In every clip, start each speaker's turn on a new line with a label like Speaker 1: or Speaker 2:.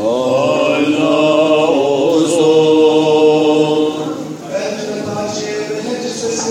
Speaker 1: Oh.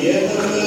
Speaker 2: Yeah.